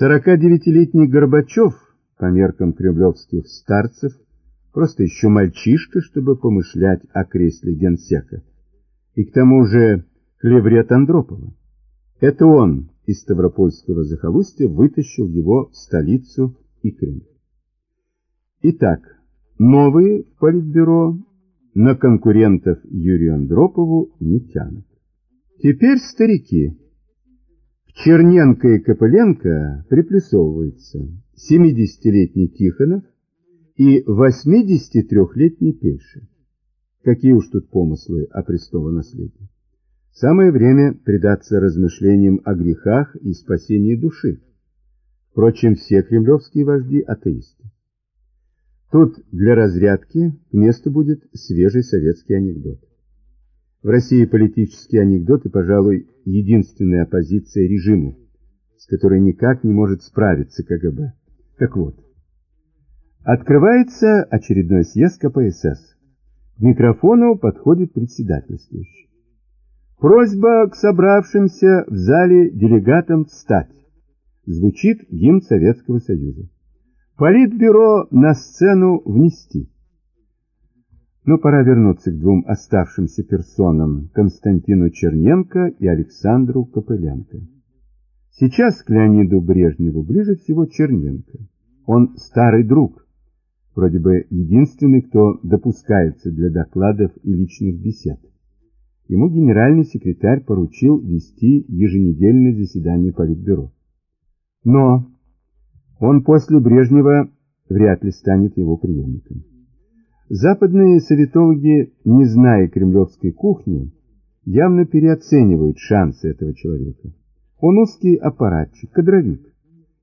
49-летний Горбачев, по меркам кремлевских старцев, просто еще мальчишка, чтобы помышлять о кресле генсека. И к тому же клеврет Андропова. Это он из Ставропольского захолустья вытащил его в столицу и Кремль. Итак, новые в Политбюро на конкурентов Юрию Андропову не тянут. Теперь старики. Черненко и Копыленко приплюсовываются 70-летний Тихонов и 83-летний Пельшин. Какие уж тут помыслы о престолонаследии. Самое время предаться размышлениям о грехах и спасении души. Впрочем, все кремлевские вожди – атеисты. Тут для разрядки к месту будет свежий советский анекдот. В России политические анекдоты, пожалуй, единственная оппозиция режиму, с которой никак не может справиться КГБ. Так вот, открывается очередной съезд КПСС. К микрофону подходит председательствующий. Просьба к собравшимся в зале делегатам встать. Звучит гимн Советского Союза. Политбюро на сцену внести. Но пора вернуться к двум оставшимся персонам, Константину Черненко и Александру Копыленко. Сейчас к Леониду Брежневу ближе всего Черненко. Он старый друг, вроде бы единственный, кто допускается для докладов и личных бесед. Ему генеральный секретарь поручил вести еженедельное заседание Политбюро. Но он после Брежнева вряд ли станет его преемником. Западные советологи, не зная кремлевской кухни, явно переоценивают шансы этого человека. Он узкий аппаратчик, кадровик.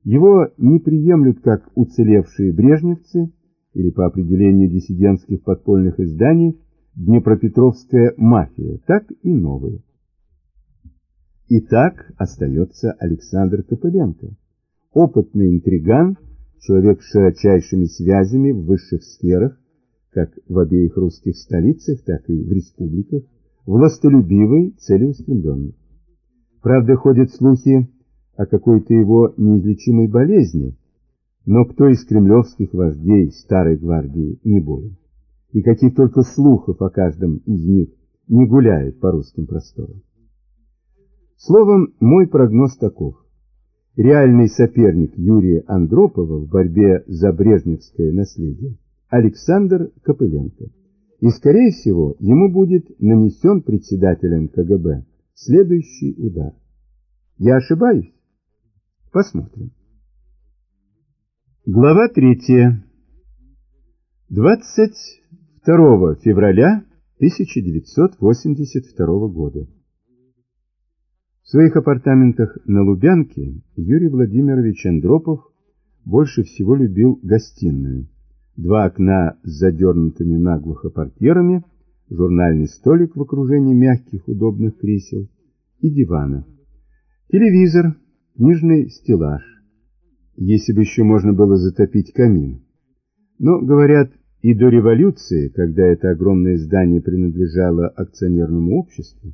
Его не приемлют как уцелевшие брежневцы или по определению диссидентских подпольных изданий Днепропетровская мафия, так и новые. И так остается Александр Копыленко, опытный интриган, человек с широчайшими связями в высших сферах, как в обеих русских столицах, так и в республиках, властолюбивый, целеустремленный. Правда, ходят слухи о какой-то его неизлечимой болезни, но кто из кремлевских вождей Старой Гвардии не болен? И каких только слухов о каждом из них не гуляет по русским просторам. Словом, мой прогноз таков. Реальный соперник Юрия Андропова в борьбе за брежневское наследие Александр Копыленко. И, скорее всего, ему будет нанесен председателем КГБ следующий удар. Я ошибаюсь? Посмотрим. Глава третья. 22 февраля 1982 года. В своих апартаментах на Лубянке Юрий Владимирович Андропов больше всего любил гостиную. Два окна с задернутыми наглухо портьерами, журнальный столик в окружении мягких удобных кресел и дивана. Телевизор, книжный стеллаж. Если бы еще можно было затопить камин. Но, говорят, и до революции, когда это огромное здание принадлежало акционерному обществу,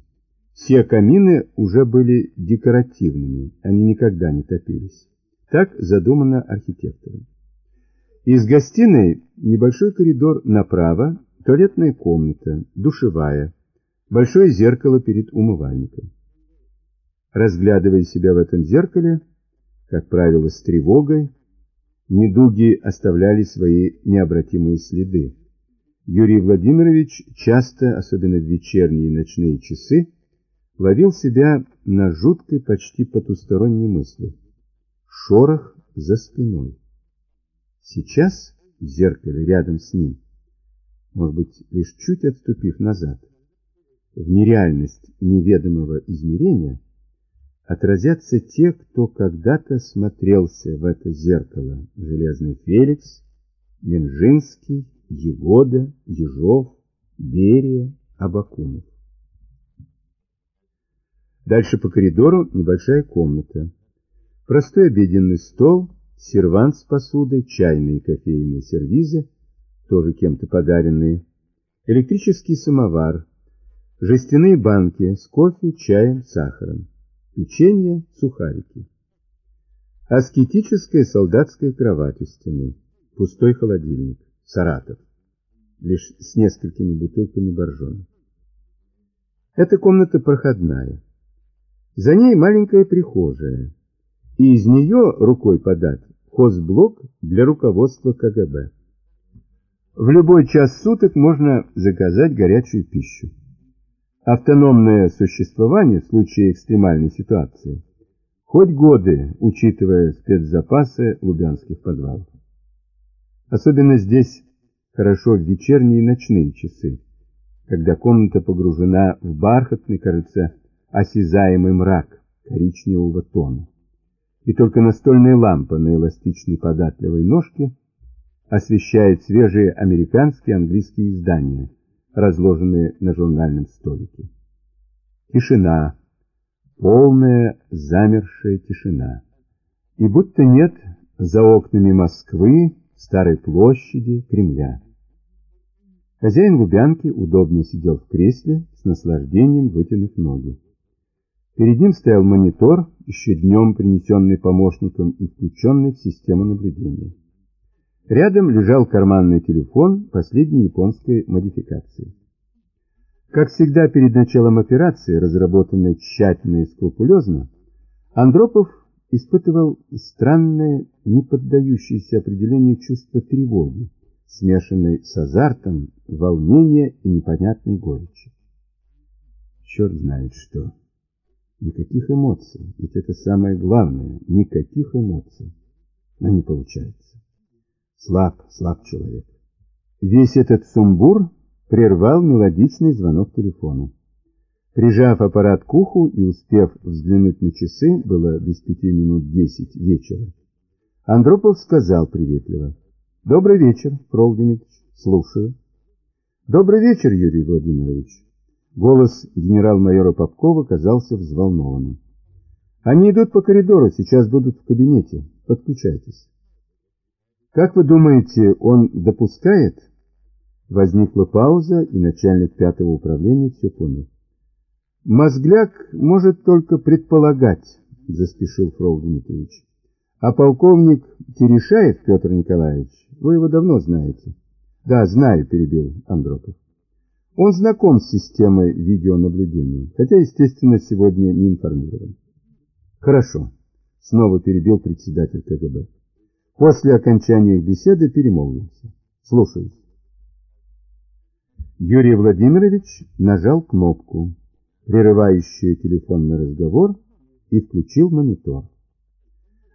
все камины уже были декоративными, они никогда не топились. Так задумано архитектором. Из гостиной небольшой коридор направо, туалетная комната, душевая, большое зеркало перед умывальником. Разглядывая себя в этом зеркале, как правило, с тревогой, недуги оставляли свои необратимые следы. Юрий Владимирович часто, особенно в вечерние и ночные часы, ловил себя на жуткой, почти потусторонней мысли. Шорох за спиной. Сейчас в зеркале рядом с ним, может быть, лишь чуть отступив назад, в нереальность неведомого измерения отразятся те, кто когда-то смотрелся в это зеркало. Железный Феликс, Менжинский, Егода, Ежов, Берия, Абакумов. Дальше по коридору небольшая комната. Простой обеденный стол, сервант с посудой, чайные и кофейные сервизы, тоже кем-то подаренные, электрический самовар, жестяные банки с кофе, чаем, сахаром, печенье, сухарики. Аскетическая солдатская кровать у стены, пустой холодильник, Саратов, лишь с несколькими бутылками боржоми. Эта комната проходная. За ней маленькая прихожая, и из нее рукой подать хозблок для руководства КГБ. В любой час суток можно заказать горячую пищу. Автономное существование в случае экстремальной ситуации, хоть годы, учитывая спецзапасы лубянских подвалов. Особенно здесь хорошо в вечерние и ночные часы, когда комната погружена в бархатный, кажется, осязаемый мрак коричневого тона. И только настольная лампа на эластичной податливой ножке освещает свежие американские английские издания, разложенные на журнальном столике. Тишина, полная замершая тишина. И будто нет за окнами Москвы, Старой площади, Кремля. Хозяин Лубянки удобно сидел в кресле, с наслаждением вытянув ноги. Перед ним стоял монитор, еще днем принесенный помощником и включенный в систему наблюдения. Рядом лежал карманный телефон последней японской модификации. Как всегда перед началом операции, разработанной тщательно и скрупулезно, Андропов испытывал странное, не поддающееся определению чувство тревоги, смешанной с азартом, волнения и непонятной горечи. Черт знает что. Никаких эмоций, ведь это самое главное, никаких эмоций. Но не получается. Слаб, слаб человек. Весь этот сумбур прервал мелодичный звонок телефона. Прижав аппарат к уху и успев взглянуть на часы, было без пяти минут десять вечера, Андропов сказал приветливо. «Добрый вечер, Фрол Дмитриевич. Слушаю». «Добрый вечер, Юрий Владимирович». Голос генерал-майора Попкова казался взволнованным. «Они идут по коридору, сейчас будут в кабинете. Подключайтесь». «Как вы думаете, он допускает?» Возникла пауза, и начальник пятого управления все понял. «Мозгляк может только предполагать», — заспешил Фрол Дмитриевич. «А полковник Терешаев Петр Николаевич, вы его давно знаете». Да, знаю, перебил Андропов. Он знаком с системой видеонаблюдения, хотя, естественно, сегодня не информирован. Хорошо, снова перебил председатель КГБ. После окончания их беседы перемолвимся. Слушаюсь. Юрий Владимирович нажал кнопку, прерывающую телефонный разговор, и включил монитор.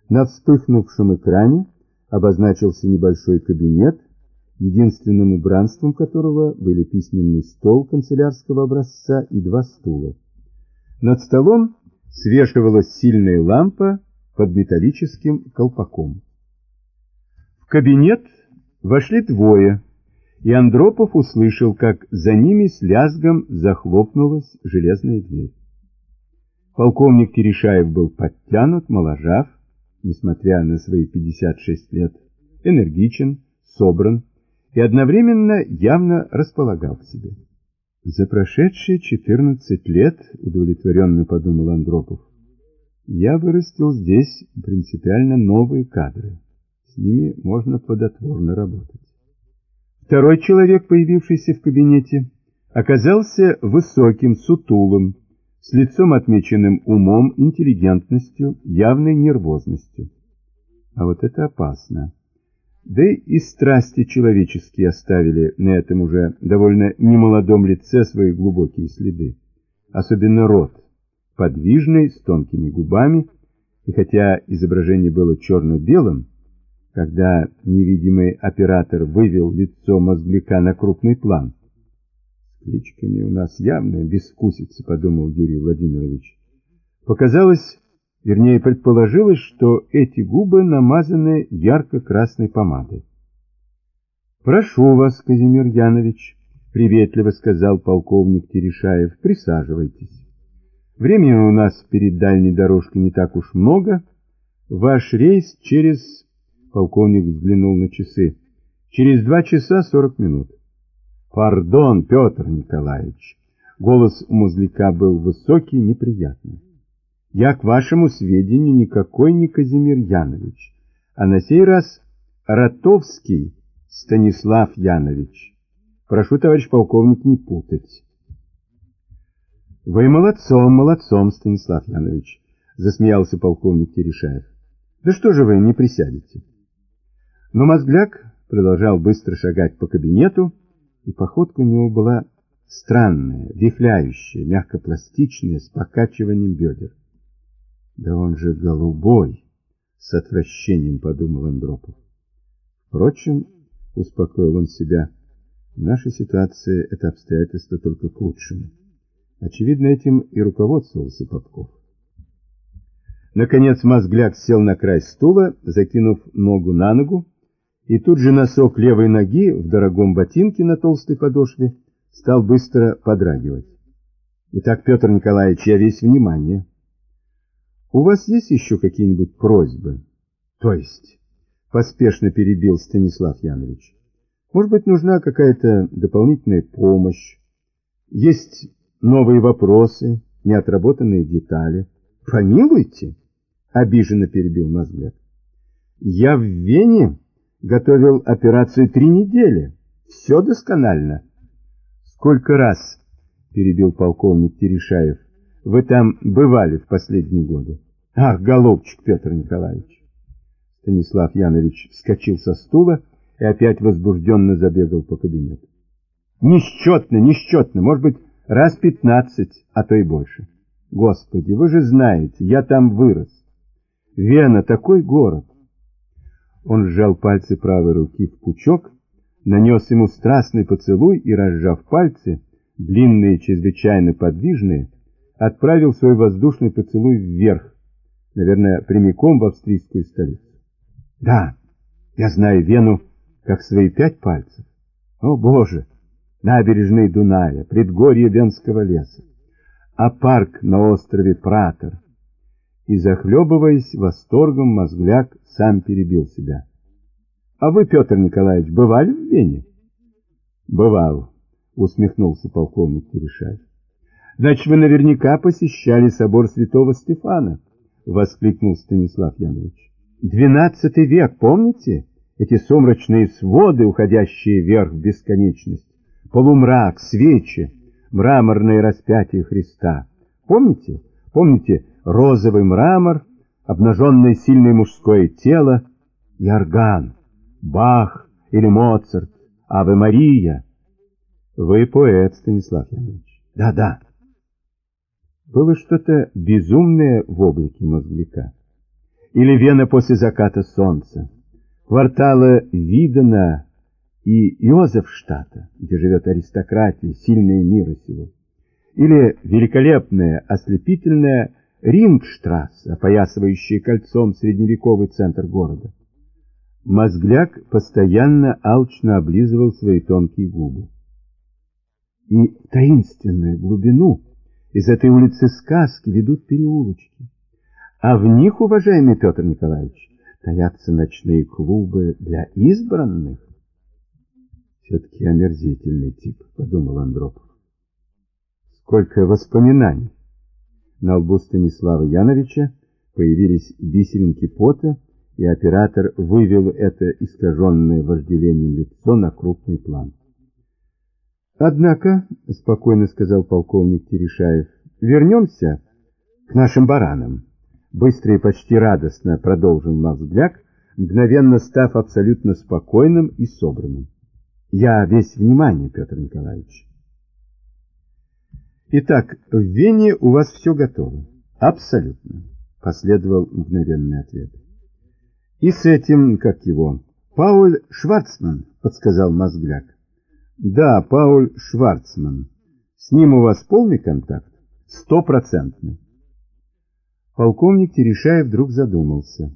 На вспыхнувшем экране обозначился небольшой кабинет, единственным убранством которого были письменный стол канцелярского образца и два стула. Над столом свешивалась сильная лампа под металлическим колпаком. Кабинет вошли двое, и Андропов услышал, как за ними с лязгом захлопнулась железная дверь. Полковник Терешаев был подтянут, моложав, несмотря на свои 56 лет, энергичен, собран, и одновременно явно располагал к себе. За прошедшие 14 лет, удовлетворенно подумал Андропов, я вырастил здесь принципиально новые кадры. С ними можно плодотворно работать. Второй человек, появившийся в кабинете, оказался высоким, сутулым, с лицом отмеченным умом, интеллигентностью, явной нервозностью. А вот это опасно. Да и страсти человеческие оставили на этом уже довольно немолодом лице свои глубокие следы. Особенно рот, подвижный, с тонкими губами, и хотя изображение было черно-белым, когда невидимый оператор вывел лицо мозгляка на крупный план. «С кличками у нас явная бескусица», — подумал Юрий Владимирович. Показалось, Вернее, предположилось, что эти губы намазаны ярко-красной помадой. «Прошу вас, Казимир Янович», — приветливо сказал полковник Терешаев, — «присаживайтесь. Времени у нас перед дальней дорожкой не так уж много. Ваш рейс через...» — полковник взглянул на часы. «Через два часа сорок минут». «Пардон, Петр Николаевич!» Голос у музляка был высокий, неприятный. Я, к вашему сведению, никакой не Казимир Янович, а на сей раз Ротовский Станислав Янович. Прошу, товарищ полковник, не путать. Вы молодцом, молодцом, Станислав Янович, засмеялся полковник Терешаев. Да что же вы не присядете? Но Мозгляк продолжал быстро шагать по кабинету, и походка у него была странная, вихляющая, мягкопластичная, с покачиванием бедер. Да он же голубой, с отвращением подумал Андропов. Впрочем, успокоил он себя, в нашей ситуации это обстоятельство только к лучшему. Очевидно, этим и руководствовался Попков. Наконец Мозгляк сел на край стула, закинув ногу на ногу, и тут же носок левой ноги в дорогом ботинке на толстой подошве стал быстро подрагивать. Итак, Петр Николаевич, я весь внимание. У вас есть еще какие-нибудь просьбы? То есть, поспешно перебил Станислав Янович. Может быть, нужна какая-то дополнительная помощь? Есть новые вопросы, неотработанные детали. Помилуйте, обиженно перебил Мозгляк. Я в Вене готовил операцию три недели. Все досконально. Сколько раз, перебил полковник Терешаев, вы там бывали в последние годы? Ах, голубчик Петр Николаевич! Станислав Янович вскочил со стула и опять возбужденно забегал по кабинету. Несчетно, несчетно, может быть, раз пятнадцать, а то и больше. Господи, вы же знаете, я там вырос. Вена — такой город. Он сжал пальцы правой руки в пучок, нанес ему страстный поцелуй и, разжав пальцы, длинные, чрезвычайно подвижные, отправил свой воздушный поцелуй вверх, наверное, прямиком в австрийскую столицу. Да, я знаю Вену, как свои пять пальцев. О, Боже! Набережные Дуная, предгорье Венского леса, а парк на острове Пратор. И, захлебываясь восторгом, мозгляк сам перебил себя. А вы, Петр Николаевич, бывали в Вене? Бывал, усмехнулся полковник Терешаев. Значит, вы наверняка посещали собор святого Стефана, воскликнул Станислав Янович. Двенадцатый век, помните? Эти сумрачные своды, уходящие вверх в бесконечность, полумрак, свечи, мраморное распятие Христа. Помните? Помните розовый мрамор, обнаженное сильное мужское тело и орган, Бах или Моцарт, Аве Мария? Вы поэт, Станислав Янович. Да-да. Было что-то безумное в облике мозгляка. Или Вена после заката солнца, кварталы Видена и Йозефштата, где живет аристократия, сильные мира сего. Или великолепная, ослепительная Рингштрассе, опоясывающая кольцом средневековый центр города. Мозгляк постоянно алчно облизывал свои тонкие губы. И таинственную глубину из этой улицы сказки ведут переулочки. А в них, уважаемый Петр Николаевич, таятся ночные клубы для избранных. Все-таки омерзительный тип, подумал Андропов. Сколько воспоминаний. На лбу Станислава Яновича появились бисеринки пота, и оператор вывел это искаженное вожделением лицо на крупный план. «Однако», — спокойно сказал полковник Терешаев, — «вернемся к нашим баранам». Быстро и почти радостно продолжил Мазгляк, мгновенно став абсолютно спокойным и собранным. «Я весь внимание, Петр Николаевич». «Итак, в Вене у вас все готово?» «Абсолютно», — последовал мгновенный ответ. «И с этим, как его, Пауль Шварцман», — подсказал Мозгляк. «Да, Пауль Шварцман. С ним у вас полный контакт? Стопроцентный». Полковник Терешаев вдруг задумался.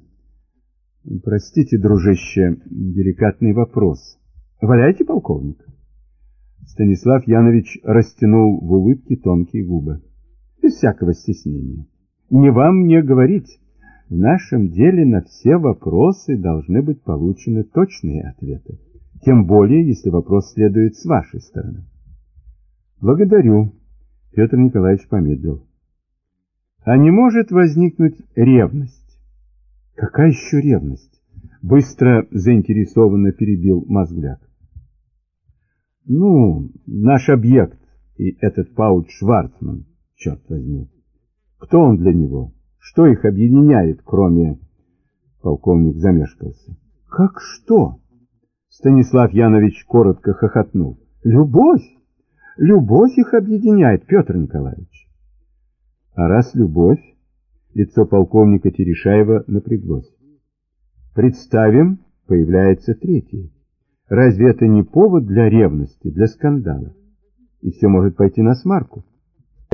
«Простите, дружище, деликатный вопрос. Валяйте, полковник?» Станислав Янович растянул в улыбке тонкие губы. Без всякого стеснения. «Не вам мне говорить. В нашем деле на все вопросы должны быть получены точные ответы. Тем более, если вопрос следует с вашей стороны». «Благодарю», — Петр Николаевич помедлил. «А не может возникнуть ревность?» «Какая еще ревность?» — быстро заинтересованно перебил Мозгляк. «Ну, наш объект и этот Пауль Шварцман, черт возьми. Кто он для него?» Что их объединяет, кроме... Полковник замешкался. Как что? Станислав Янович коротко хохотнул. Любовь! Любовь их объединяет, Петр Николаевич. А раз любовь, лицо полковника Терешаева напряглось. Представим, появляется третий. Разве это не повод для ревности, для скандала? И все может пойти на смарку.